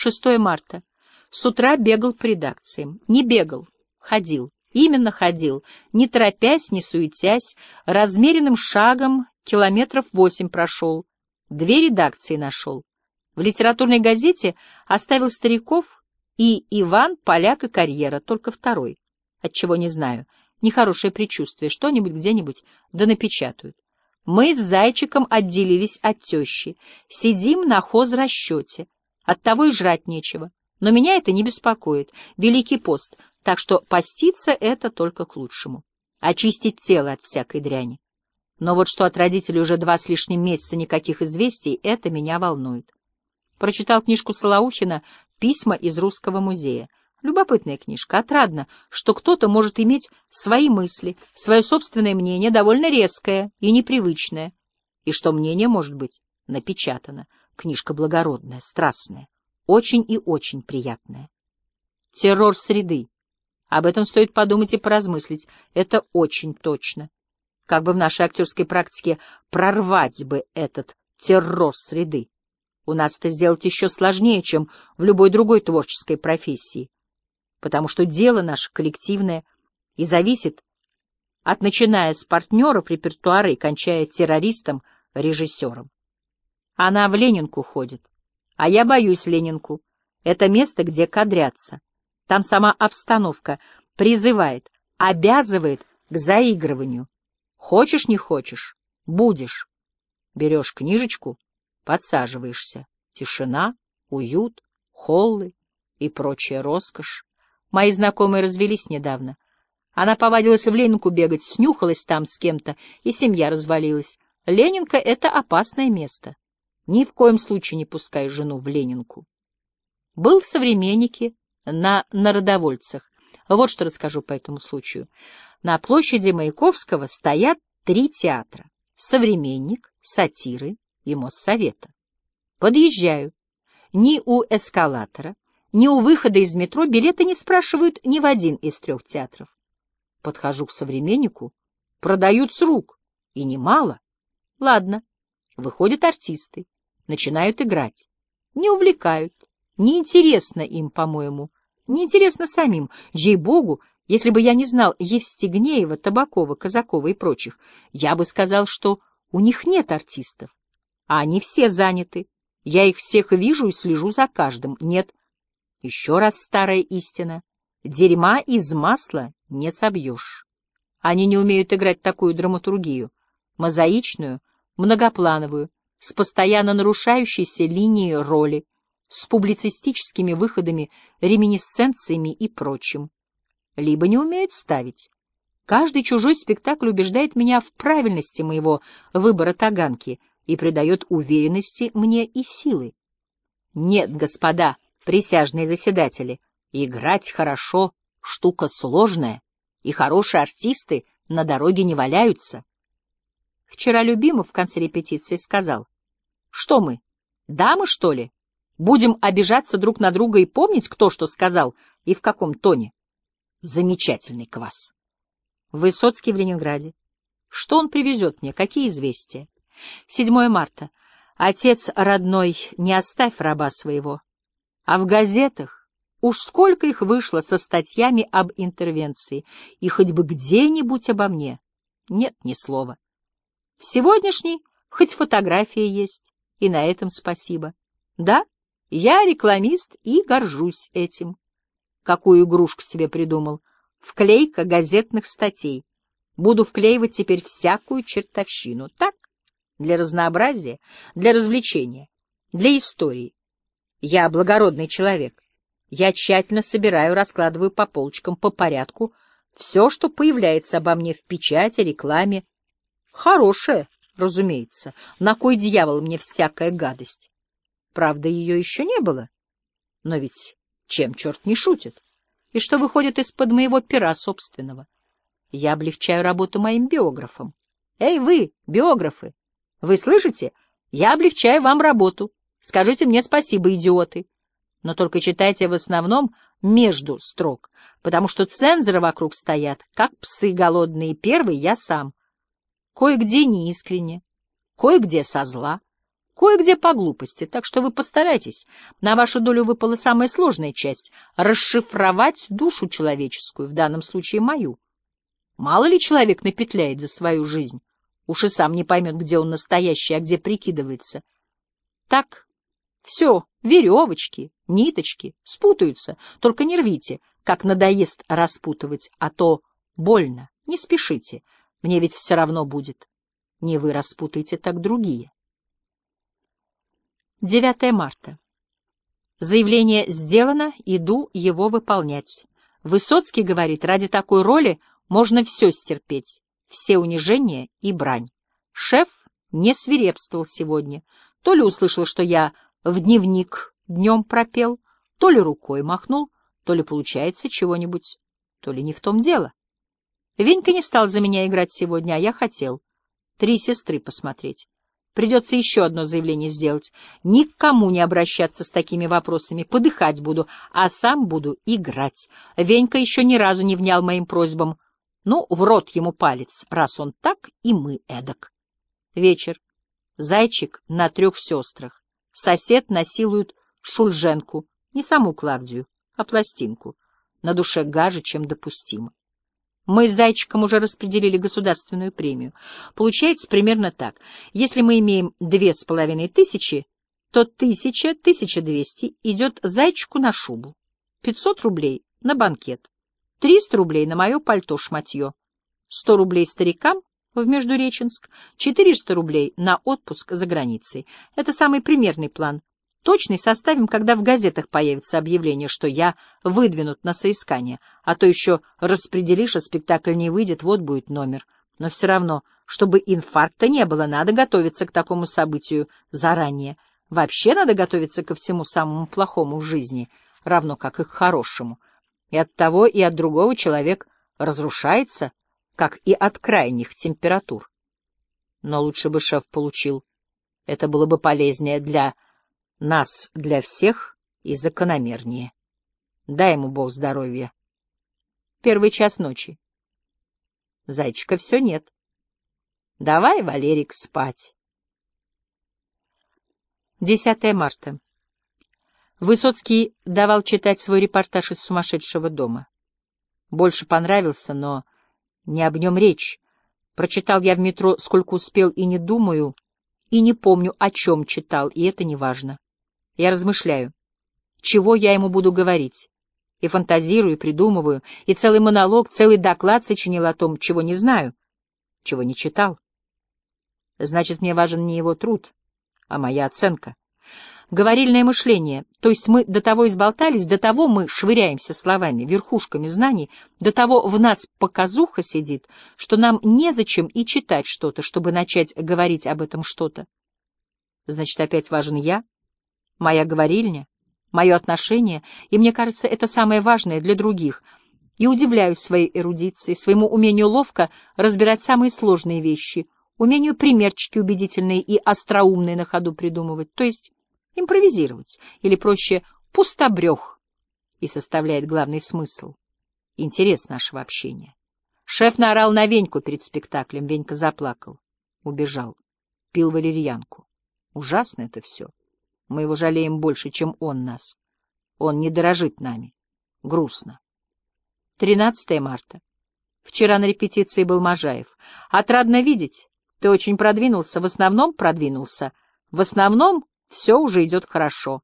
6 марта. С утра бегал по редакциям. Не бегал, ходил. Именно ходил, не торопясь, не суетясь, размеренным шагом километров восемь прошел. Две редакции нашел. В литературной газете оставил стариков и Иван, поляк и карьера, только второй. Отчего не знаю. Нехорошее предчувствие. Что-нибудь где-нибудь да напечатают. Мы с Зайчиком отделились от тещи. Сидим на хозрасчете. Оттого и жрать нечего. Но меня это не беспокоит. Великий пост. Так что поститься это только к лучшему. Очистить тело от всякой дряни. Но вот что от родителей уже два с лишним месяца никаких известий, это меня волнует. Прочитал книжку Солоухина «Письма из Русского музея». Любопытная книжка, отрадно, что кто-то может иметь свои мысли, свое собственное мнение, довольно резкое и непривычное, и что мнение может быть напечатано. Книжка благородная, страстная, очень и очень приятная. Террор среды. Об этом стоит подумать и поразмыслить. Это очень точно. Как бы в нашей актерской практике прорвать бы этот террор среды? У нас это сделать еще сложнее, чем в любой другой творческой профессии потому что дело наше коллективное и зависит от начиная с партнеров репертуара и кончая террористом, режиссером. Она в Ленинку ходит, а я боюсь Ленинку. Это место, где кадрятся. Там сама обстановка призывает, обязывает к заигрыванию. Хочешь, не хочешь, будешь. Берешь книжечку, подсаживаешься. Тишина, уют, холлы и прочая роскошь. Мои знакомые развелись недавно. Она повадилась в Ленинку бегать, снюхалась там с кем-то, и семья развалилась. Ленинка — это опасное место. Ни в коем случае не пускай жену в Ленинку. Был в «Современнике» на Народовольцах. Вот что расскажу по этому случаю. На площади Маяковского стоят три театра — «Современник», «Сатиры» и «Моссовета». Подъезжаю. Ни у эскалатора, ни у выхода из метро билеты не спрашивают ни в один из трех театров. Подхожу к современнику, продают с рук, и немало. Ладно, выходят артисты, начинают играть. Не увлекают, неинтересно им, по-моему, неинтересно самим. Ей-богу, если бы я не знал Евстигнеева, Табакова, Казакова и прочих, я бы сказал, что у них нет артистов, а они все заняты. Я их всех вижу и слежу за каждым. Нет, еще раз старая истина. Дерьма из масла не собьешь. Они не умеют играть такую драматургию, мозаичную, многоплановую, с постоянно нарушающейся линией роли, с публицистическими выходами, реминисценциями и прочим. Либо не умеют ставить. Каждый чужой спектакль убеждает меня в правильности моего выбора таганки и придает уверенности мне и силы. Нет, господа, присяжные заседатели. Играть хорошо — штука сложная, и хорошие артисты на дороге не валяются. Вчера Любимов в конце репетиции сказал, что мы, дамы, что ли? Будем обижаться друг на друга и помнить, кто что сказал и в каком тоне. Замечательный квас. Высоцкий в Ленинграде. Что он привезет мне? Какие известия? 7 марта. Отец родной, не оставь раба своего. А в газетах уж сколько их вышло со статьями об интервенции, и хоть бы где-нибудь обо мне. Нет ни слова. В сегодняшней хоть фотография есть, и на этом спасибо. Да, я рекламист и горжусь этим. Какую игрушку себе придумал? Вклейка газетных статей. Буду вклеивать теперь всякую чертовщину. Так, для разнообразия, для развлечения, для истории. Я благородный человек. Я тщательно собираю, раскладываю по полочкам, по порядку, все, что появляется обо мне в печати, рекламе. Хорошее, разумеется. На кой дьявол мне всякая гадость? Правда, ее еще не было. Но ведь чем черт не шутит? И что выходит из-под моего пера собственного? Я облегчаю работу моим биографам. Эй, вы, биографы, вы слышите? Я облегчаю вам работу. Скажите мне спасибо, идиоты. Но только читайте в основном между строк, потому что цензоры вокруг стоят, как псы голодные. Первый я сам. Кое-где неискренне, кое-где со зла, Кое-где по глупости, так что вы постарайтесь. На вашу долю выпала самая сложная часть — расшифровать душу человеческую, в данном случае мою. Мало ли человек напетляет за свою жизнь. Уж и сам не поймет, где он настоящий, а где прикидывается. Так, все, веревочки, ниточки спутаются, только не рвите, как надоест распутывать, а то больно. Не спешите, мне ведь все равно будет. Не вы распутаете, так другие. 9 марта. Заявление сделано, иду его выполнять. Высоцкий говорит, ради такой роли можно все стерпеть, все унижения и брань. Шеф не свирепствовал сегодня. То ли услышал, что я в дневник днем пропел, то ли рукой махнул, то ли получается чего-нибудь, то ли не в том дело. Венька не стал за меня играть сегодня, а я хотел. Три сестры посмотреть. Придется еще одно заявление сделать. Никому не обращаться с такими вопросами. Подыхать буду, а сам буду играть. Венька еще ни разу не внял моим просьбам. Ну, в рот ему палец, раз он так, и мы эдак. Вечер. Зайчик на трех сестрах. Сосед насилует Шульженку, не саму Клавдию, а пластинку. На душе гаже, чем допустимо. Мы с Зайчиком уже распределили государственную премию. Получается примерно так. Если мы имеем две с половиной тысячи, то тысяча, тысяча двести идет Зайчику на шубу, пятьсот рублей на банкет, триста рублей на мое пальто-шматье, сто рублей старикам в Междуреченск, четыреста рублей на отпуск за границей. Это самый примерный план. Точный составим, когда в газетах появится объявление, что я выдвинут на соискание, а то еще распределишь, а спектакль не выйдет, вот будет номер. Но все равно, чтобы инфаркта не было, надо готовиться к такому событию заранее. Вообще надо готовиться ко всему самому плохому в жизни, равно как и к хорошему. И от того, и от другого человек разрушается, как и от крайних температур. Но лучше бы шеф получил. Это было бы полезнее для нас для всех и закономернее. Дай ему Бог здоровья. Первый час ночи. Зайчика все нет. Давай, Валерик, спать. 10 марта. Высоцкий давал читать свой репортаж из сумасшедшего дома. Больше понравился, но не об нем речь. Прочитал я в метро, сколько успел, и не думаю, и не помню, о чем читал, и это не важно. Я размышляю, чего я ему буду говорить. И фантазирую, и придумываю, и целый монолог, целый доклад сочинил о том, чего не знаю, чего не читал. Значит, мне важен не его труд, а моя оценка. Говорильное мышление, то есть мы до того изболтались, до того мы швыряемся словами, верхушками знаний, до того в нас показуха сидит, что нам незачем и читать что-то, чтобы начать говорить об этом что-то. Значит, опять важен я, моя говорильня, мое отношение, и мне кажется, это самое важное для других. И удивляюсь своей эрудиции, своему умению ловко разбирать самые сложные вещи, умению примерчики убедительные и остроумные на ходу придумывать, то есть импровизировать, или проще пустобрех, и составляет главный смысл, интерес нашего общения. Шеф наорал на Веньку перед спектаклем, Венька заплакал, убежал, пил валерьянку. Ужасно это все. Мы его жалеем больше, чем он нас. Он не дорожит нами. Грустно. 13 марта. Вчера на репетиции был Можаев. Отрадно видеть. Ты очень продвинулся, в основном продвинулся. В основном все уже идет хорошо.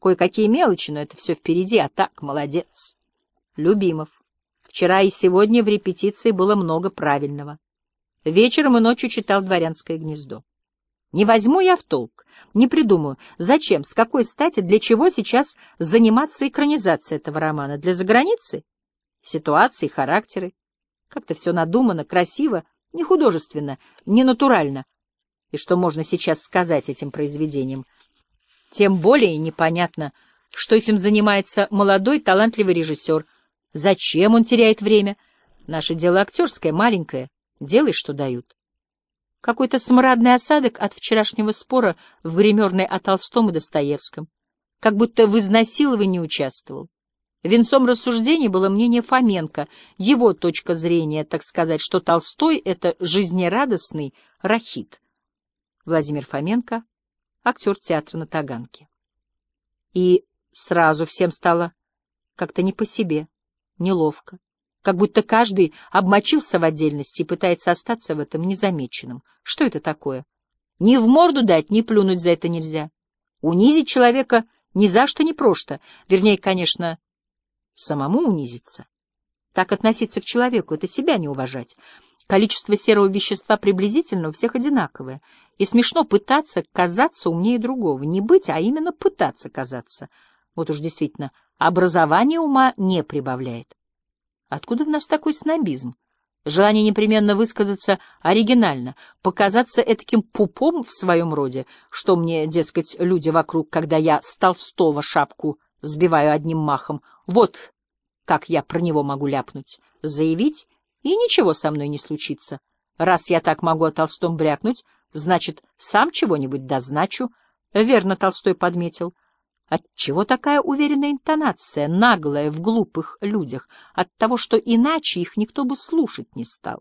Кое-какие мелочи, но это все впереди, а так, молодец. Любимов. Вчера и сегодня в репетиции было много правильного. Вечером и ночью читал «Дворянское гнездо». Не возьму я в толк, не придумаю, зачем, с какой стати, для чего сейчас заниматься экранизацией этого романа. Для заграницы? Ситуации, характеры. Как-то все надумано, красиво, не художественно, не натурально. И что можно сейчас сказать этим произведением? Тем более непонятно, что этим занимается молодой талантливый режиссер. Зачем он теряет время? Наше дело актерское, маленькое. Делай, что дают. Какой-то смрадный осадок от вчерашнего спора в гримерной о Толстом и Достоевском. Как будто в изнасиловании участвовал. Венцом рассуждений было мнение Фоменко, его точка зрения, так сказать, что Толстой — это жизнерадостный рахит. Владимир Фоменко, актер театра на Таганке. И сразу всем стало как-то не по себе, неловко, как будто каждый обмочился в отдельности и пытается остаться в этом незамеченным. Что это такое? Ни в морду дать, ни плюнуть за это нельзя. Унизить человека ни за что не просто. Вернее, конечно, самому унизиться. Так относиться к человеку — это себя не уважать. Количество серого вещества приблизительно у всех одинаковое. И смешно пытаться казаться умнее другого. Не быть, а именно пытаться казаться. Вот уж действительно, образование ума не прибавляет. Откуда в нас такой снобизм? Желание непременно высказаться оригинально, показаться этаким пупом в своем роде, что мне, дескать, люди вокруг, когда я с Толстого шапку сбиваю одним махом, вот как я про него могу ляпнуть, заявить, и ничего со мной не случится. Раз я так могу о Толстом брякнуть, значит, сам чего-нибудь дозначу, — верно Толстой подметил. Отчего такая уверенная интонация, наглая в глупых людях, от того, что иначе их никто бы слушать не стал?